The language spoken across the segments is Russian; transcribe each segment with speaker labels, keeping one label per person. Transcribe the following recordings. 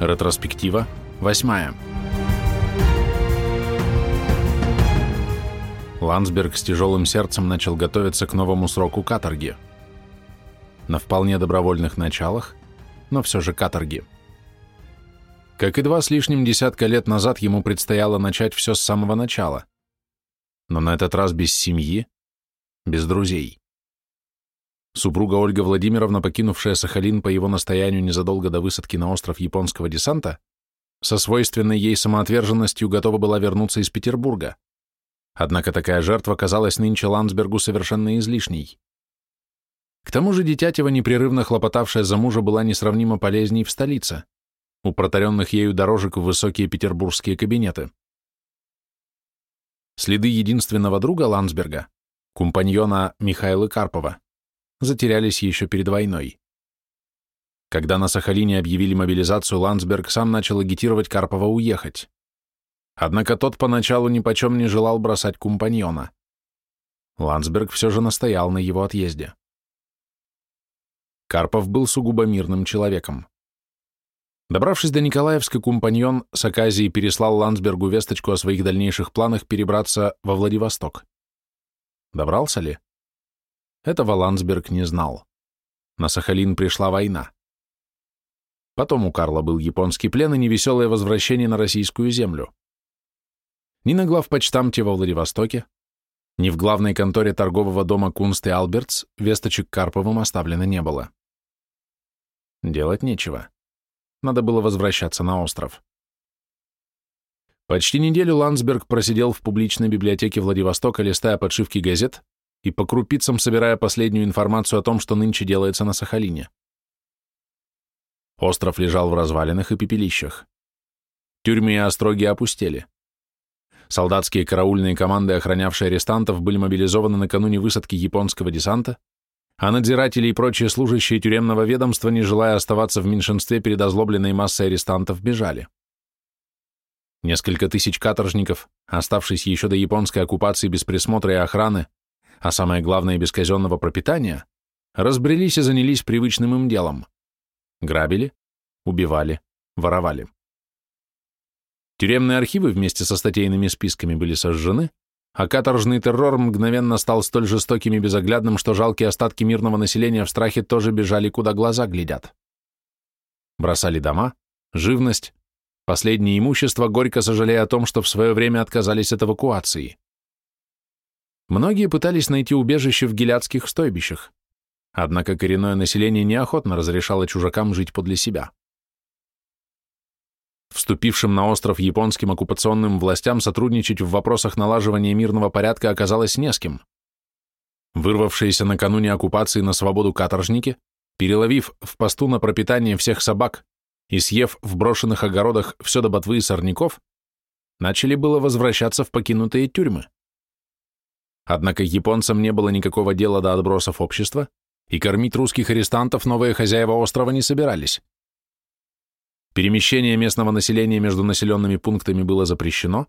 Speaker 1: Ретроспектива, восьмая. Ландсберг с тяжелым сердцем начал готовиться к новому сроку каторги. На вполне добровольных началах, но все же каторги. Как и два с лишним десятка лет назад ему предстояло начать все с самого начала. Но на этот раз без семьи, без друзей. Супруга Ольга Владимировна, покинувшая Сахалин по его настоянию незадолго до высадки на остров японского десанта, со свойственной ей самоотверженностью готова была вернуться из Петербурга. Однако такая жертва казалась нынче Ландсбергу совершенно излишней. К тому же Дитятева, непрерывно хлопотавшая за мужа, была несравнимо полезней в столице, у протаренных ею дорожек в высокие петербургские кабинеты. Следы единственного друга Ландсберга, компаньона Михаила Карпова, затерялись еще перед войной. Когда на Сахалине объявили мобилизацию, Ландсберг сам начал агитировать Карпова уехать. Однако тот поначалу ни почем не желал бросать компаньона. Ландсберг все же настоял на его отъезде. Карпов был сугубо мирным человеком. Добравшись до Николаевска, компаньон с Аказией переслал Ландсбергу весточку о своих дальнейших планах перебраться во Владивосток. Добрался ли? Этого Ландсберг не знал. На Сахалин пришла война. Потом у Карла был японский плен и невеселое возвращение на российскую землю. Ни на главпочтамте во Владивостоке, ни в главной конторе торгового дома Кунст и Албертс весточек Карповым оставлено не было. Делать нечего. Надо было возвращаться на остров. Почти неделю Ландсберг просидел в публичной библиотеке Владивостока, листая подшивки газет и по крупицам собирая последнюю информацию о том, что нынче делается на Сахалине. Остров лежал в развалинах и пепелищах. Тюрьмы и остроги опустели. Солдатские караульные команды, охранявшие арестантов, были мобилизованы накануне высадки японского десанта, а надзиратели и прочие служащие тюремного ведомства, не желая оставаться в меньшинстве перед озлобленной массой арестантов, бежали. Несколько тысяч каторжников, оставшись еще до японской оккупации без присмотра и охраны, а самое главное, без казенного пропитания, разбрелись и занялись привычным им делом. Грабили, убивали, воровали. Тюремные архивы вместе со статейными списками были сожжены, а каторжный террор мгновенно стал столь жестоким и безоглядным, что жалкие остатки мирного населения в страхе тоже бежали, куда глаза глядят. Бросали дома, живность, последнее имущество, горько сожалея о том, что в свое время отказались от эвакуации. Многие пытались найти убежище в гиляцких стойбищах, однако коренное население неохотно разрешало чужакам жить подле себя. Вступившим на остров японским оккупационным властям сотрудничать в вопросах налаживания мирного порядка оказалось не с кем. Вырвавшиеся накануне оккупации на свободу каторжники, переловив в посту на пропитание всех собак и съев в брошенных огородах все до ботвы и сорняков, начали было возвращаться в покинутые тюрьмы. Однако японцам не было никакого дела до отбросов общества, и кормить русских арестантов новые хозяева острова не собирались. Перемещение местного населения между населенными пунктами было запрещено,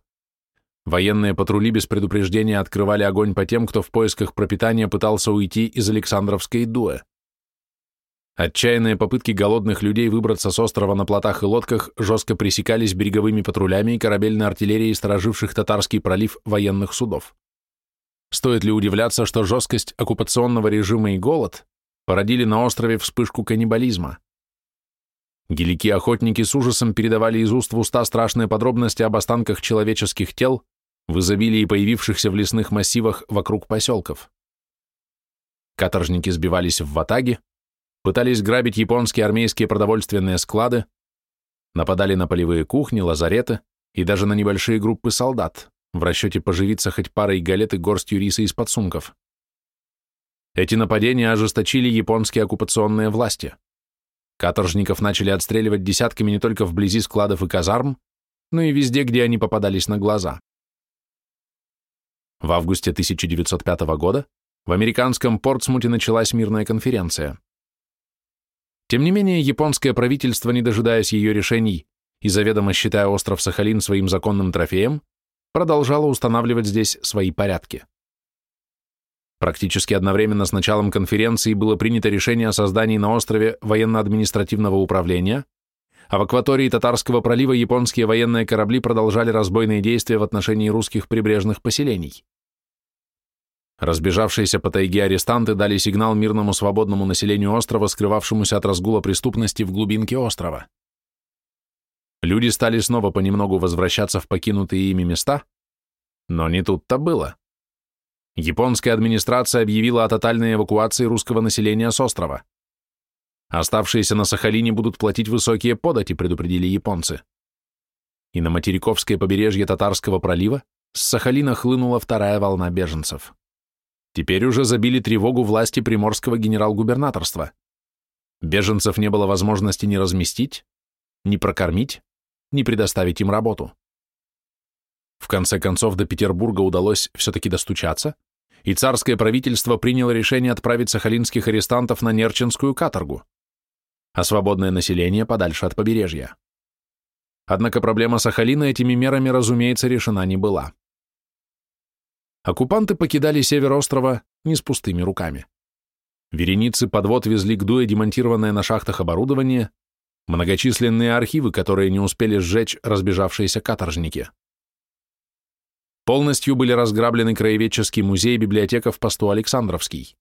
Speaker 1: военные патрули без предупреждения открывали огонь по тем, кто в поисках пропитания пытался уйти из Александровской дуэ. Отчаянные попытки голодных людей выбраться с острова на плотах и лодках жестко пресекались береговыми патрулями и корабельной артиллерией стороживших Татарский пролив военных судов. Стоит ли удивляться, что жесткость оккупационного режима и голод породили на острове вспышку каннибализма? Гелики-охотники с ужасом передавали из уст в уста страшные подробности об останках человеческих тел в изобилии появившихся в лесных массивах вокруг поселков. Каторжники сбивались в ватаги, пытались грабить японские армейские продовольственные склады, нападали на полевые кухни, лазареты и даже на небольшие группы солдат, в расчете поживиться хоть парой галет и горстью риса из подсумков. Эти нападения ожесточили японские оккупационные власти. Каторжников начали отстреливать десятками не только вблизи складов и казарм, но и везде, где они попадались на глаза. В августе 1905 года в американском Портсмуте началась мирная конференция. Тем не менее, японское правительство, не дожидаясь ее решений и заведомо считая остров Сахалин своим законным трофеем, продолжала устанавливать здесь свои порядки. Практически одновременно с началом конференции было принято решение о создании на острове военно-административного управления, а в акватории Татарского пролива японские военные корабли продолжали разбойные действия в отношении русских прибрежных поселений. Разбежавшиеся по тайге арестанты дали сигнал мирному свободному населению острова, скрывавшемуся от разгула преступности в глубинке острова. Люди стали снова понемногу возвращаться в покинутые ими места, но не тут-то было. Японская администрация объявила о тотальной эвакуации русского населения с острова. Оставшиеся на Сахалине будут платить высокие подати, предупредили японцы. И на материковское побережье Татарского пролива с Сахалина хлынула вторая волна беженцев. Теперь уже забили тревогу власти приморского генерал-губернаторства. Беженцев не было возможности ни разместить, ни прокормить, ни предоставить им работу. В конце концов до Петербурга удалось все-таки достучаться, и царское правительство приняло решение отправить сахалинских арестантов на Нерчинскую каторгу, а свободное население подальше от побережья. Однако проблема Сахалина этими мерами, разумеется, решена не была. Оккупанты покидали север острова не с пустыми руками. Вереницы подвод везли к Дуе демонтированное на шахтах оборудование, многочисленные архивы, которые не успели сжечь разбежавшиеся каторжники. Полностью были разграблены краеведческий музей и библиотека в посту Александровский.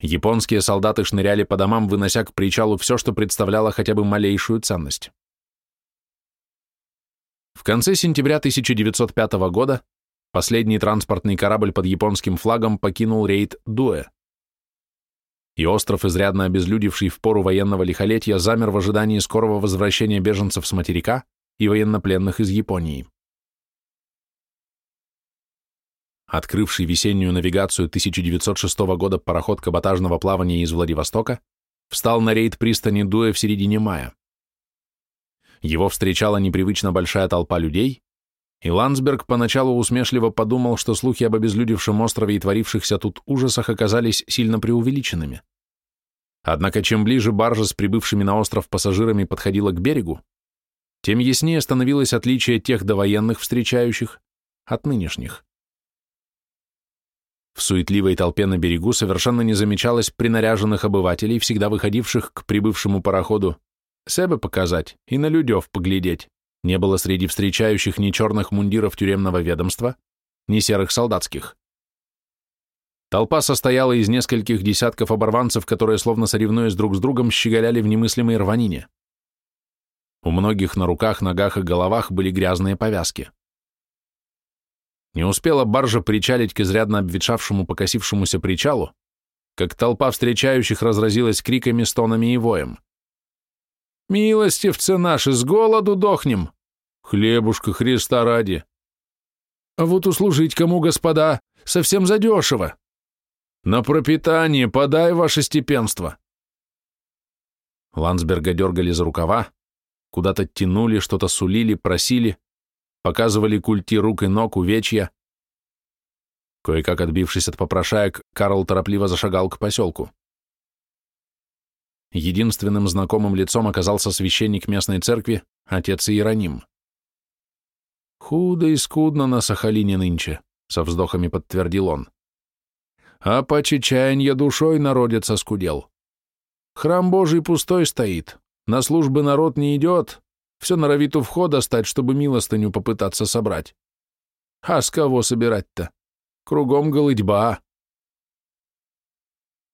Speaker 1: Японские солдаты шныряли по домам, вынося к причалу все, что представляло хотя бы малейшую ценность. В конце сентября 1905 года последний транспортный корабль под японским флагом покинул рейд Дуэ. И остров, изрядно обезлюдивший в пору военного лихолетия, замер в ожидании скорого возвращения беженцев с материка и военнопленных из Японии. Открывший весеннюю навигацию 1906 года пароход каботажного плавания из Владивостока встал на рейд пристани Дуэ в середине мая. Его встречала непривычно большая толпа людей, и Ландсберг поначалу усмешливо подумал, что слухи об обезлюдевшем острове и творившихся тут ужасах оказались сильно преувеличенными. Однако чем ближе баржа с прибывшими на остров пассажирами подходила к берегу, тем яснее становилось отличие тех довоенных встречающих от нынешних. В суетливой толпе на берегу совершенно не замечалось принаряженных обывателей, всегда выходивших к прибывшему пароходу себе показать и на людев поглядеть. Не было среди встречающих ни черных мундиров тюремного ведомства, ни серых солдатских. Толпа состояла из нескольких десятков оборванцев, которые, словно соревнуясь друг с другом, щеголяли в немыслимой рванине. У многих на руках, ногах и головах были грязные повязки. Не успела баржа причалить к изрядно обветшавшему покосившемуся причалу, как толпа встречающих разразилась криками, стонами и воем. «Милостивцы наши, с голоду дохнем! Хлебушка Христа ради. А вот услужить кому, господа, совсем задешево. На пропитание подай ваше степенство. Ландсберга дергали за рукава, куда-то тянули, что-то сулили, просили, показывали культи рук и ног, увечья. Кое-как отбившись от попрошаек, Карл торопливо зашагал к поселку. Единственным знакомым лицом оказался священник местной церкви, отец Иероним. «Худо и скудно на Сахалине нынче», — со вздохами подтвердил он. «А по чечаянье душой народец оскудел. Храм Божий пустой стоит, на службы народ не идет, все норовит у входа стать, чтобы милостыню попытаться собрать. А с кого собирать-то? Кругом голытьба».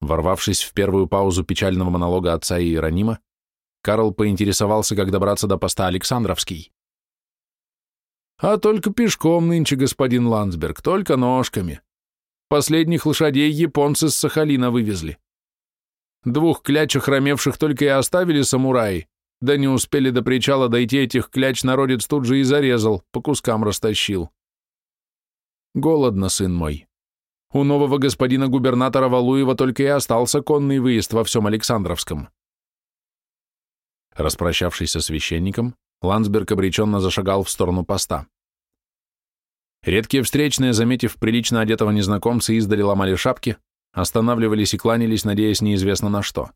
Speaker 1: Ворвавшись в первую паузу печального монолога отца Иеронима, Карл поинтересовался, как добраться до поста Александровский. А только пешком нынче, господин Ландсберг, только ножками. Последних лошадей японцы с Сахалина вывезли. Двух кляч охромевших только и оставили самураи, да не успели до причала дойти этих кляч народец тут же и зарезал, по кускам растащил. Голодно, сын мой. У нового господина губернатора Валуева только и остался конный выезд во всем Александровском. Распрощавшись со священником, Ландсберг обреченно зашагал в сторону поста. Редкие встречные, заметив прилично одетого незнакомца, издали ломали шапки, останавливались и кланялись, надеясь неизвестно на что.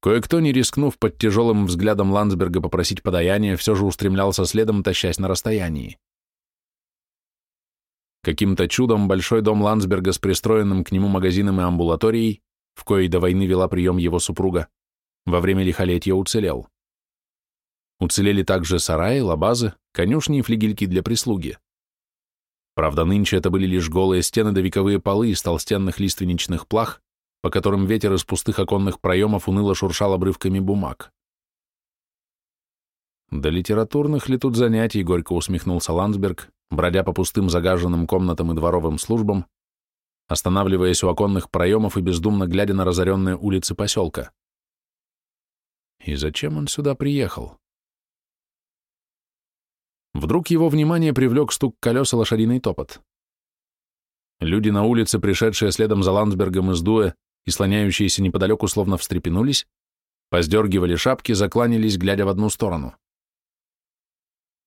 Speaker 1: Кое-кто, не рискнув под тяжелым взглядом Ландсберга попросить подаяния, все же устремлялся следом, тащась на расстоянии. Каким-то чудом большой дом Ландсберга с пристроенным к нему магазином и амбулаторией, в коей до войны вела прием его супруга, во время лихолетия уцелел. Уцелели также сараи, лабазы, конюшни и флигельки для прислуги. Правда, нынче это были лишь голые стены да вековые полы из толстенных лиственничных плах, по которым ветер из пустых оконных проемов уныло шуршал обрывками бумаг. «Да литературных ли тут занятий?» — горько усмехнулся Ландсберг, бродя по пустым загаженным комнатам и дворовым службам, останавливаясь у оконных проемов и бездумно глядя на разоренные улицы поселка. И зачем он сюда приехал? Вдруг его внимание привлек стук колес и лошадиный топот. Люди на улице, пришедшие следом за Ландсбергом из Дуэ и слоняющиеся неподалеку, словно встрепенулись, поздергивали шапки, закланялись, глядя в одну сторону.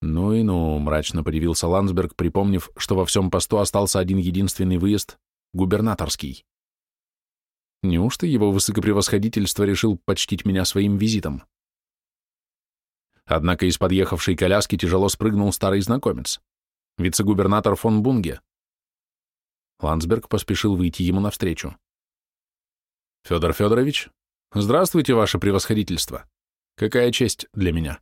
Speaker 1: «Ну и ну», — мрачно подивился Ландсберг, припомнив, что во всем посту остался один единственный выезд — губернаторский. Неужто его высокопревосходительство решил почтить меня своим визитом? Однако из подъехавшей коляски тяжело спрыгнул старый знакомец, вице-губернатор фон Бунге. Ландсберг поспешил выйти ему навстречу. «Федор Федорович, здравствуйте, ваше превосходительство. Какая честь для меня».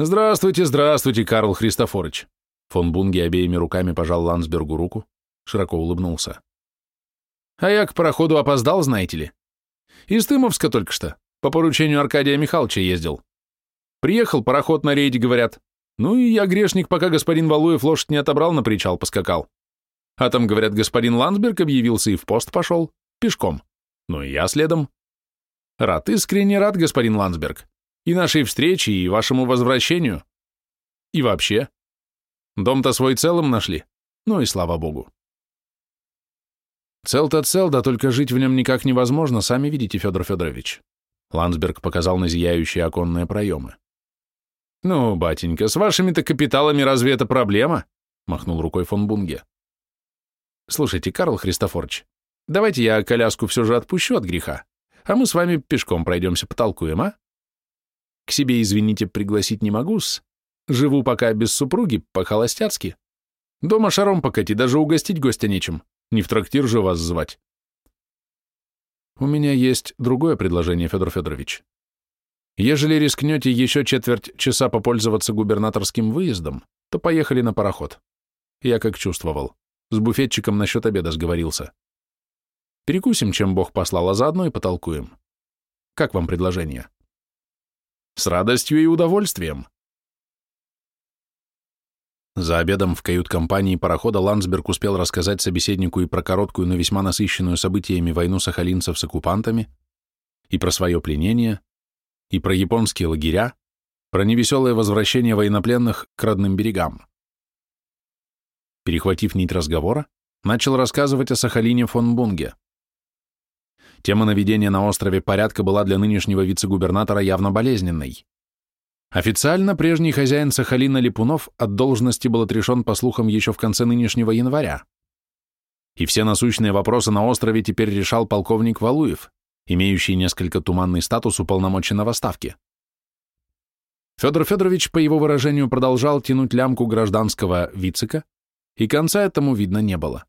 Speaker 1: «Здравствуйте, здравствуйте, Карл Христофорович!» Фон Бунге обеими руками пожал Ландсбергу руку, широко улыбнулся. «А я к пароходу опоздал, знаете ли. Из Тымовска только что, по поручению Аркадия Михайловича ездил. Приехал пароход на рейде, говорят. Ну и я, грешник, пока господин Валуев лошадь не отобрал, на причал поскакал. А там, говорят, господин Ландсберг объявился и в пост пошел, пешком. Ну и я следом. Рад, искренне рад, господин Ландсберг и нашей встрече, и вашему возвращению. И вообще. Дом-то свой целым нашли. Ну и слава богу. Цел-то цел, да только жить в нем никак невозможно, сами видите, Федор Федорович. Ландсберг показал на зияющие оконные проемы. «Ну, батенька, с вашими-то капиталами разве это проблема?» — махнул рукой фон Бунге. «Слушайте, Карл Христофорович, давайте я коляску все же отпущу от греха, а мы с вами пешком пройдемся, потолкуем, а?» К себе, извините, пригласить не могу-с. Живу пока без супруги, по-холостяцки. Дома шаром покати, даже угостить гостя нечем. Не в трактир же вас звать. У меня есть другое предложение, Федор Федорович. Ежели рискнете еще четверть часа попользоваться губернаторским выездом, то поехали на пароход. Я как чувствовал. С буфетчиком насчет обеда сговорился. Перекусим, чем Бог послал, а заодно и потолкуем. Как вам предложение? С радостью и удовольствием. За обедом в кают-компании парохода Ландсберг успел рассказать собеседнику и про короткую, но весьма насыщенную событиями войну сахалинцев с оккупантами, и про свое пленение, и про японские лагеря, про невеселое возвращение военнопленных к родным берегам. Перехватив нить разговора, начал рассказывать о Сахалине фон Бунге. Тема наведения на острове порядка была для нынешнего вице-губернатора явно болезненной. Официально прежний хозяин Сахалина Липунов от должности был отрешен по слухам еще в конце нынешнего января. И все насущные вопросы на острове теперь решал полковник Валуев, имеющий несколько туманный статус уполномоченного ставки. Федор Федорович, по его выражению, продолжал тянуть лямку гражданского вицика, и конца этому видно не было.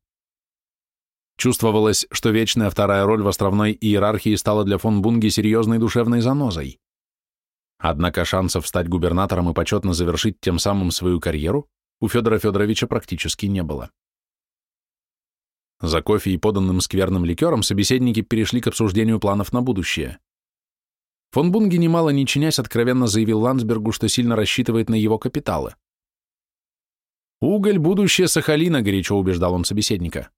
Speaker 1: Чувствовалось, что вечная вторая роль в островной иерархии стала для фон Бунги серьезной душевной занозой. Однако шансов стать губернатором и почетно завершить тем самым свою карьеру у Федора Федоровича практически не было. За кофе и поданным скверным ликером собеседники перешли к обсуждению планов на будущее. Фон Бунги, немало не чинясь, откровенно заявил Ландсбергу, что сильно рассчитывает на его капиталы. «Уголь — будущее Сахалина», — горячо убеждал он собеседника.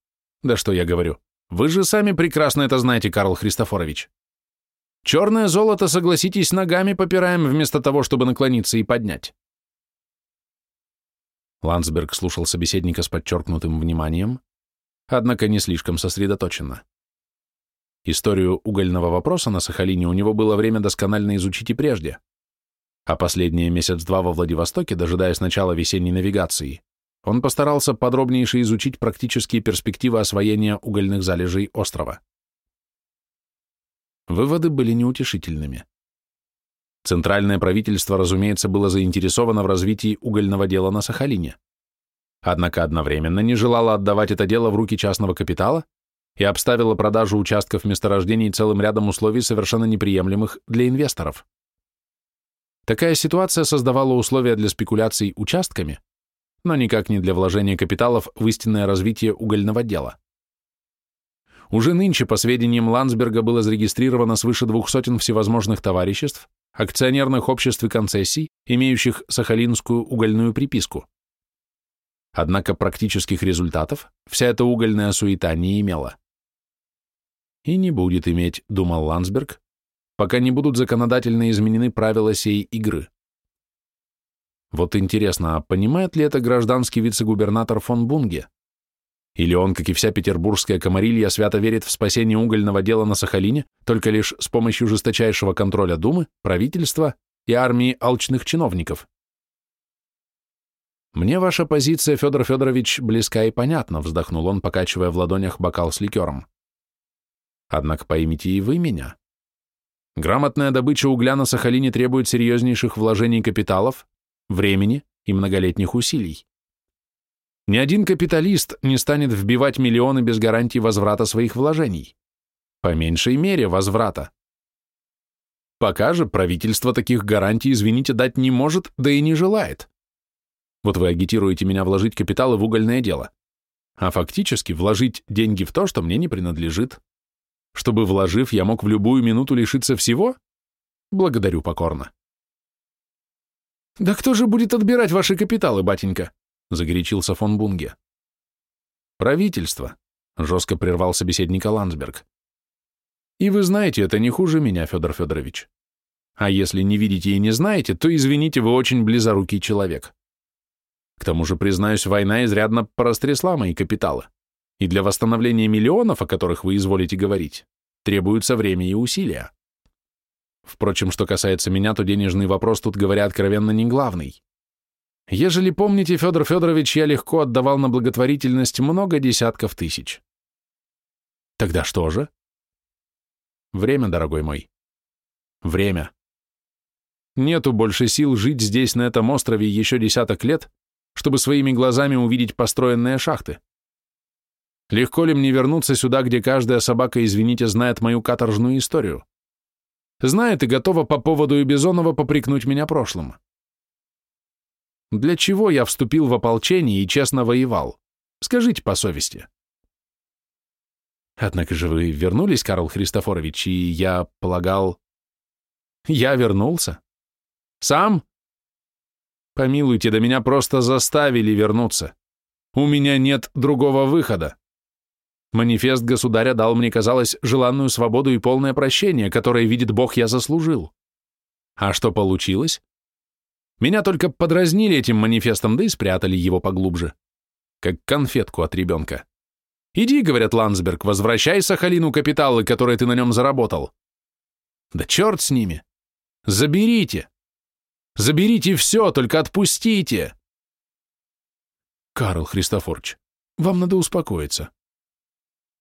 Speaker 1: Да что я говорю. Вы же сами прекрасно это знаете, Карл Христофорович. Черное золото, согласитесь, ногами попираем вместо того, чтобы наклониться и поднять. Ландсберг слушал собеседника с подчеркнутым вниманием, однако не слишком сосредоточенно. Историю угольного вопроса на Сахалине у него было время досконально изучить и прежде, а последние месяц-два во Владивостоке, дожидаясь начала весенней навигации, он постарался подробнейше изучить практические перспективы освоения угольных залежей острова. Выводы были неутешительными. Центральное правительство, разумеется, было заинтересовано в развитии угольного дела на Сахалине, однако одновременно не желало отдавать это дело в руки частного капитала и обставило продажу участков месторождений целым рядом условий, совершенно неприемлемых для инвесторов. Такая ситуация создавала условия для спекуляций участками, но никак не для вложения капиталов в истинное развитие угольного дела. Уже нынче, по сведениям Ландсберга, было зарегистрировано свыше двух сотен всевозможных товариществ, акционерных обществ и концессий, имеющих сахалинскую угольную приписку. Однако практических результатов вся эта угольная суета не имела. И не будет иметь, думал Ландсберг, пока не будут законодательно изменены правила сей игры. Вот интересно, а понимает ли это гражданский вице-губернатор фон Бунге? Или он, как и вся петербургская комарилья, свято верит в спасение угольного дела на Сахалине только лишь с помощью жесточайшего контроля Думы, правительства и армии алчных чиновников? «Мне ваша позиция, Федор Федорович, близка и понятна», вздохнул он, покачивая в ладонях бокал с ликером. «Однако поймите и вы меня. Грамотная добыча угля на Сахалине требует серьезнейших вложений капиталов, времени и многолетних усилий. Ни один капиталист не станет вбивать миллионы без гарантии возврата своих вложений. По меньшей мере возврата. Пока же правительство таких гарантий, извините, дать не может, да и не желает. Вот вы агитируете меня вложить капиталы в угольное дело. А фактически вложить деньги в то, что мне не принадлежит. Чтобы, вложив, я мог в любую минуту лишиться всего? Благодарю покорно. «Да кто же будет отбирать ваши капиталы, батенька?» — загорячился фон Бунге. «Правительство», — жестко прервал собеседника Ландсберг. «И вы знаете, это не хуже меня, Федор Федорович. А если не видите и не знаете, то, извините, вы очень близорукий человек. К тому же, признаюсь, война изрядно порастрясла мои капиталы, и для восстановления миллионов, о которых вы изволите говорить, требуется время и усилия. Впрочем, что касается меня, то денежный вопрос тут, говоря откровенно, не главный. Ежели помните, Федор Федорович, я легко отдавал на благотворительность много десятков тысяч. Тогда что же? Время, дорогой мой. Время. Нету больше сил жить здесь, на этом острове, еще десяток лет, чтобы своими глазами увидеть построенные шахты. Легко ли мне вернуться сюда, где каждая собака, извините, знает мою каторжную историю? Знает и готова по поводу и Бизонова попрекнуть меня прошлым. Для чего я вступил в ополчение и честно воевал? Скажите по совести. Однако же вы вернулись, Карл Христофорович, и я полагал... Я вернулся? Сам? Помилуйте, да меня просто заставили вернуться. У меня нет другого выхода. Манифест государя дал мне, казалось, желанную свободу и полное прощение, которое, видит Бог, я заслужил. А что получилось? Меня только подразнили этим манифестом, да и спрятали его поглубже. Как конфетку от ребенка. «Иди, — говорят Ландсберг, — возвращай Сахалину капиталы, которые ты на нем заработал». Да черт с ними. Заберите. Заберите все, только отпустите!» «Карл Христофорович, вам надо успокоиться.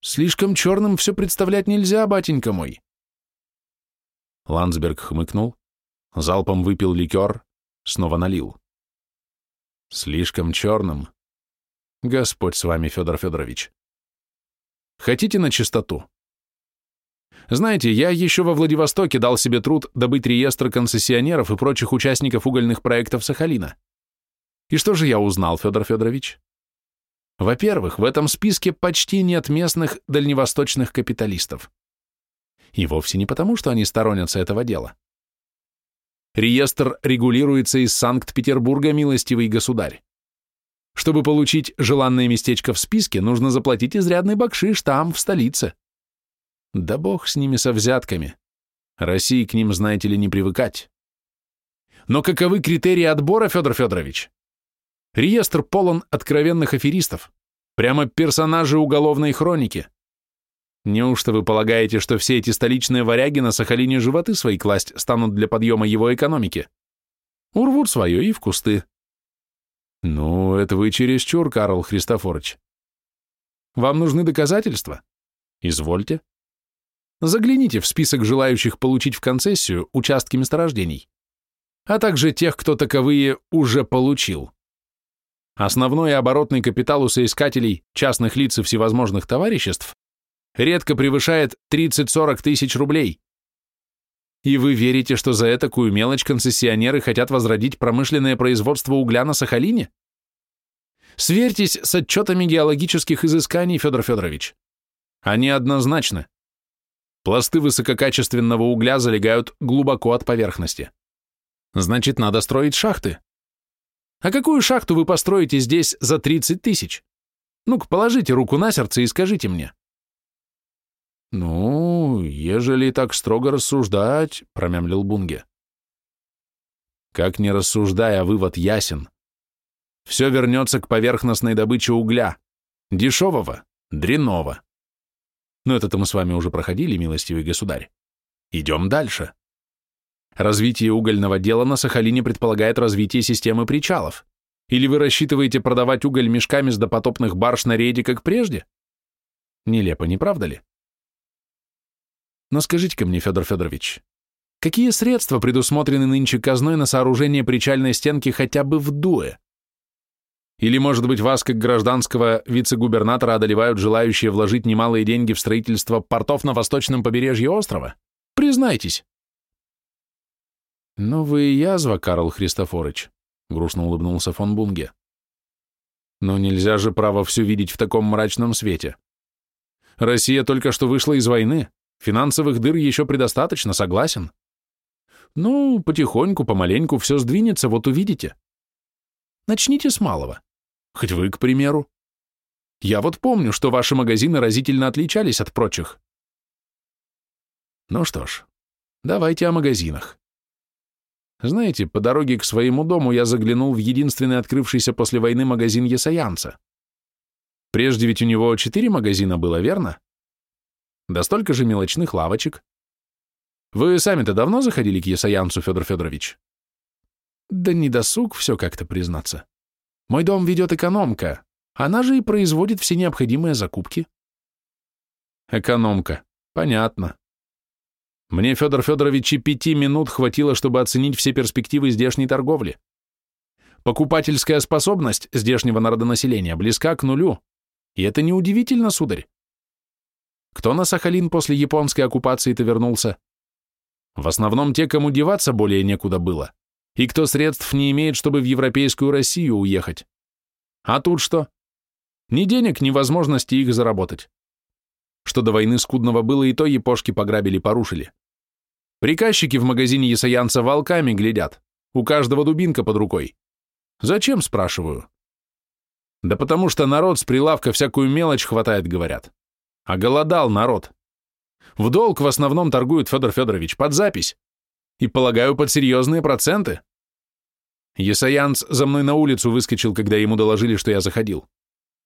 Speaker 1: Слишком черным все представлять нельзя, батенька мой». Ландсберг хмыкнул, залпом выпил ликер, снова налил. «Слишком черным. Господь с вами, Федор Федорович. Хотите на чистоту? Знаете, я еще во Владивостоке дал себе труд добыть реестр концессионеров и прочих участников угольных проектов Сахалина. И что же я узнал, Федор Федорович? Во-первых, в этом списке почти нет местных дальневосточных капиталистов. И вовсе не потому, что они сторонятся этого дела. Реестр регулируется из Санкт-Петербурга, милостивый государь. Чтобы получить желанное местечко в списке, нужно заплатить изрядный бакшиш там, в столице. Да бог с ними со взятками. России к ним, знаете ли, не привыкать. Но каковы критерии отбора, Федор Федорович? Реестр полон откровенных аферистов, прямо персонажи уголовной хроники. Неужто вы полагаете, что все эти столичные варяги на Сахалине животы свои класть станут для подъема его экономики? Урвут свое и в кусты. Ну, это вы чересчур, Карл Христофорович. Вам нужны доказательства? Извольте. Загляните в список желающих получить в концессию участки месторождений, а также тех, кто таковые уже получил. Основной оборотный капитал у соискателей, частных лиц и всевозможных товариществ редко превышает 30-40 тысяч рублей. И вы верите, что за такую мелочь концессионеры хотят возродить промышленное производство угля на Сахалине? Сверьтесь с отчетами геологических изысканий, Федор Федорович. Они однозначны. Пласты высококачественного угля залегают глубоко от поверхности. Значит, надо строить шахты. А какую шахту вы построите здесь за 30 тысяч? Ну-ка, положите руку на сердце и скажите мне. Ну, ежели так строго рассуждать, промямлил Бунге. Как не рассуждая, вывод ясен. Все вернется к поверхностной добыче угля, дешевого, дрянного. Но это-то мы с вами уже проходили, милостивый государь. Идем дальше. Развитие угольного дела на Сахалине предполагает развитие системы причалов. Или вы рассчитываете продавать уголь мешками с допотопных барж на рейде, как прежде? Нелепо, не правда ли? Но скажите-ка мне, Федор Федорович, какие средства предусмотрены нынче казной на сооружение причальной стенки хотя бы в Дуэ? Или, может быть, вас, как гражданского вице-губернатора, одолевают желающие вложить немалые деньги в строительство портов на восточном побережье острова? Признайтесь. «Ну вы и язва, Карл Христофорович», — грустно улыбнулся фон Бунге. «Но нельзя же право все видеть в таком мрачном свете. Россия только что вышла из войны, финансовых дыр еще предостаточно, согласен. Ну, потихоньку, помаленьку все сдвинется, вот увидите. Начните с малого. Хоть вы, к примеру. Я вот помню, что ваши магазины разительно отличались от прочих. Ну что ж, давайте о магазинах. Знаете, по дороге к своему дому я заглянул в единственный открывшийся после войны магазин Есаянца. Прежде ведь у него четыре магазина было, верно? Да столько же мелочных лавочек. Вы сами-то давно заходили к Есаянцу, Федор Федорович? Да не досуг все как-то признаться. Мой дом ведет экономка, она же и производит все необходимые закупки. Экономка, понятно. Мне, Федор Федорович, и пяти минут хватило, чтобы оценить все перспективы здешней торговли. Покупательская способность здешнего народонаселения близка к нулю. И это неудивительно, сударь. Кто на Сахалин после японской оккупации-то вернулся? В основном те, кому деваться более некуда было и кто средств не имеет, чтобы в европейскую Россию уехать. А тут что? Ни денег, ни возможности их заработать. Что до войны скудного было, и то япошки пограбили, порушили. Приказчики в магазине Ясаянца волками глядят, у каждого дубинка под рукой. Зачем, спрашиваю? Да потому что народ с прилавка всякую мелочь хватает, говорят. А голодал народ. В долг в основном торгует Федор Федорович под запись. И, полагаю, под серьезные проценты. Есаянц за мной на улицу выскочил, когда ему доложили, что я заходил.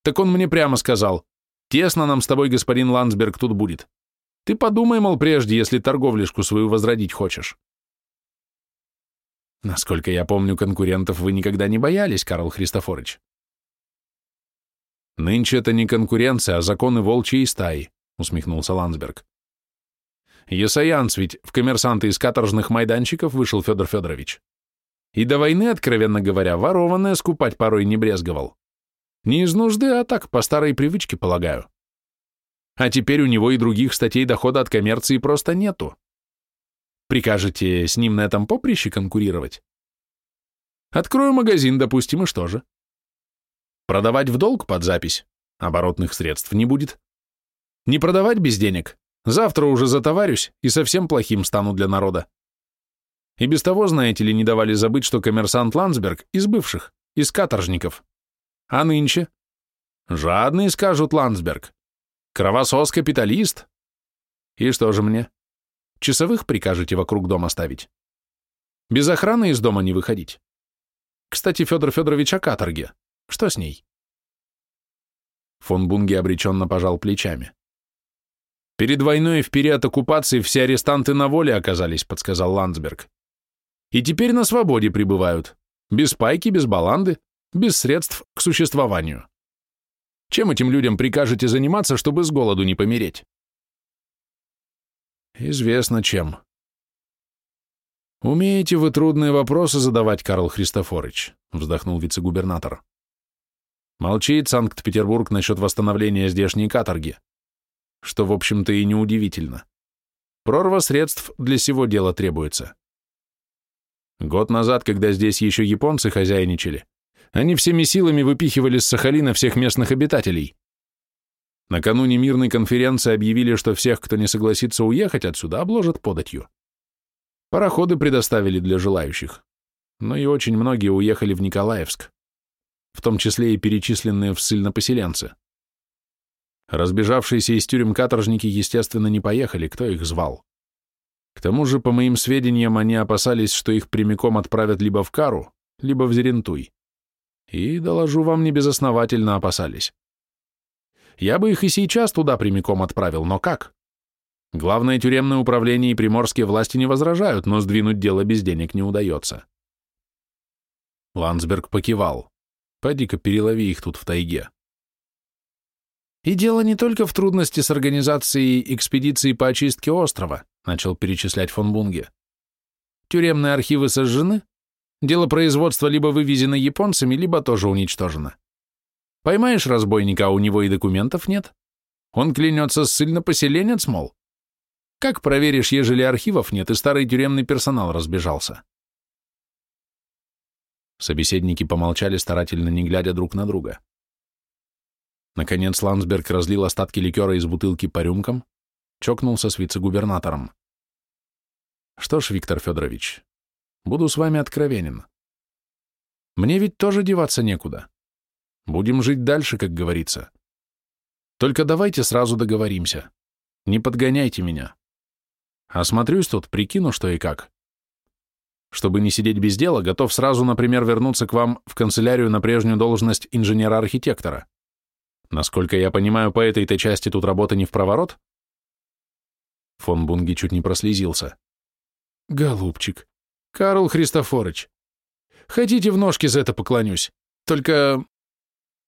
Speaker 1: Так он мне прямо сказал, «Тесно нам с тобой, господин Ландсберг, тут будет. Ты подумай, мол, прежде, если торговлишку свою возродить хочешь». Насколько я помню, конкурентов вы никогда не боялись, Карл Христофорович. Нынче это не конкуренция, а законы волчьей стаи, усмехнулся Ландсберг. Есаянц ведь в коммерсанты из каторжных майданчиков вышел Федор Федорович. И до войны, откровенно говоря, ворованное скупать порой не брезговал. Не из нужды, а так, по старой привычке, полагаю. А теперь у него и других статей дохода от коммерции просто нету. Прикажете с ним на этом поприще конкурировать? Открою магазин, допустим, и что же? Продавать в долг под запись, оборотных средств не будет. Не продавать без денег, Завтра уже затоварюсь и совсем плохим стану для народа. И без того, знаете ли, не давали забыть, что коммерсант Ландсберг из бывших, из каторжников. А нынче? Жадный, скажут Ландсберг. Кровосос-капиталист. И что же мне? Часовых прикажете вокруг дома ставить? Без охраны из дома не выходить? Кстати, Федор Федорович о каторге. Что с ней? Фон Бунге обреченно пожал плечами. Перед войной и в период оккупации все арестанты на воле оказались, подсказал Ландсберг. И теперь на свободе пребывают. Без пайки, без баланды, без средств к существованию. Чем этим людям прикажете заниматься, чтобы с голоду не помереть? Известно чем. Умеете вы трудные вопросы задавать, Карл Христофорович, вздохнул вице-губернатор. Молчит Санкт-Петербург насчет восстановления здешней каторги что, в общем-то, и неудивительно. Прорва средств для сего дела требуется. Год назад, когда здесь еще японцы хозяйничали, они всеми силами выпихивали с Сахалина всех местных обитателей. Накануне мирной конференции объявили, что всех, кто не согласится уехать отсюда, обложат податью. Пароходы предоставили для желающих, но и очень многие уехали в Николаевск, в том числе и перечисленные в ссыльнопоселенцы. Разбежавшиеся из тюрем каторжники, естественно, не поехали, кто их звал. К тому же, по моим сведениям, они опасались, что их прямиком отправят либо в Кару, либо в Зерентуй. И, доложу вам, небезосновательно опасались. Я бы их и сейчас туда прямиком отправил, но как? Главное тюремное управление и приморские власти не возражают, но сдвинуть дело без денег не удается. Ландсберг покивал. Пойди-ка перелови их тут в тайге. И дело не только в трудности с организацией экспедиции по очистке острова, начал перечислять фон Бунге. Тюремные архивы сожжены, дело производства либо вывезено японцами, либо тоже уничтожено. Поймаешь разбойника, а у него и документов нет. Он клянется ссыльно-поселенец, мол. Как проверишь, ежели архивов нет, и старый тюремный персонал разбежался? Собеседники помолчали, старательно не глядя друг на друга. Наконец Ландсберг разлил остатки ликера из бутылки по рюмкам, чокнулся с вице-губернатором. Что ж, Виктор Федорович, буду с вами откровенен. Мне ведь тоже деваться некуда. Будем жить дальше, как говорится. Только давайте сразу договоримся. Не подгоняйте меня. Осмотрюсь тут, прикину, что и как. Чтобы не сидеть без дела, готов сразу, например, вернуться к вам в канцелярию на прежнюю должность инженера-архитектора. Насколько я понимаю, по этой-то части тут работа не в проворот? Фон Бунги чуть не прослезился. Голубчик, Карл Христофорович, хотите в ножки за это поклонюсь? Только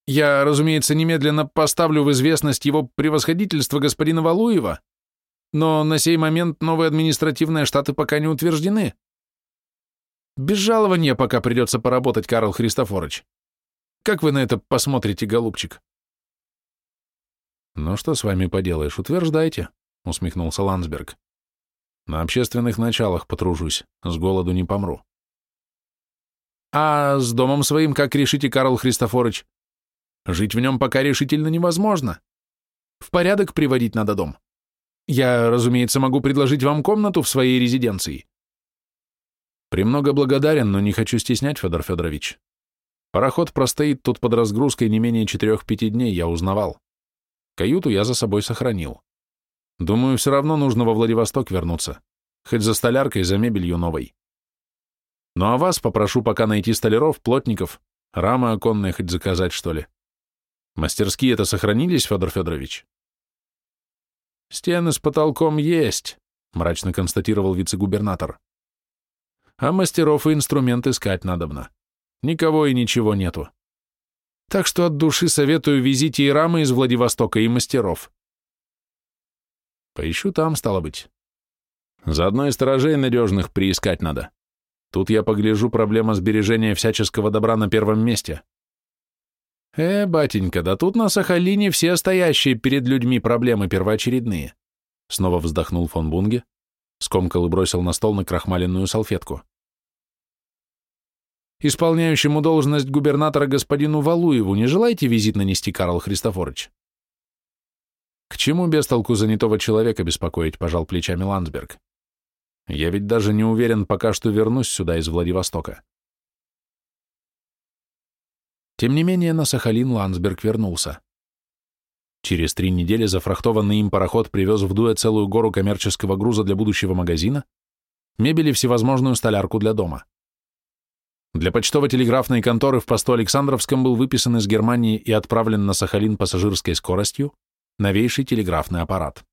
Speaker 1: я, разумеется, немедленно поставлю в известность его превосходительство господина Валуева, но на сей момент новые административные штаты пока не утверждены. Без жалования пока придется поработать, Карл Христофорович. Как вы на это посмотрите, голубчик? «Ну что с вами поделаешь, утверждайте», — усмехнулся Ландсберг. «На общественных началах потружусь, с голоду не помру». «А с домом своим как решите, Карл Христофорович? Жить в нем пока решительно невозможно. В порядок приводить надо дом. Я, разумеется, могу предложить вам комнату в своей резиденции». «Премного благодарен, но не хочу стеснять, Федор Федорович. Пароход простоит тут под разгрузкой не менее четырех-пяти дней, я узнавал. Каюту я за собой сохранил. Думаю, все равно нужно во Владивосток вернуться, хоть за столяркой, за мебелью новой. Ну а вас попрошу пока найти столяров, плотников, рамы оконные хоть заказать, что ли. Мастерские-то сохранились, Федор Федорович? Стены с потолком есть, мрачно констатировал вице-губернатор. А мастеров и инструмент искать надобно. Никого и ничего нету. Так что от души советую визите и рамы из Владивостока, и мастеров. Поищу там, стало быть. Заодно и сторожей надежных приискать надо. Тут я погляжу, проблема сбережения всяческого добра на первом месте. Э, батенька, да тут на Сахалине все стоящие перед людьми проблемы первоочередные. Снова вздохнул фон Бунге, скомкал и бросил на стол на крахмаленную салфетку исполняющему должность губернатора господину Валуеву, не желаете визит нанести, Карл Христофорович? К чему без толку занятого человека беспокоить, пожал плечами Ландсберг. Я ведь даже не уверен пока, что вернусь сюда из Владивостока. Тем не менее, на Сахалин Ландсберг вернулся. Через три недели зафрахтованный им пароход привез в Дуэ целую гору коммерческого груза для будущего магазина, мебели всевозможную столярку для дома. Для почтово-телеграфной конторы в посту Александровском был выписан из Германии и отправлен на Сахалин пассажирской скоростью новейший телеграфный аппарат.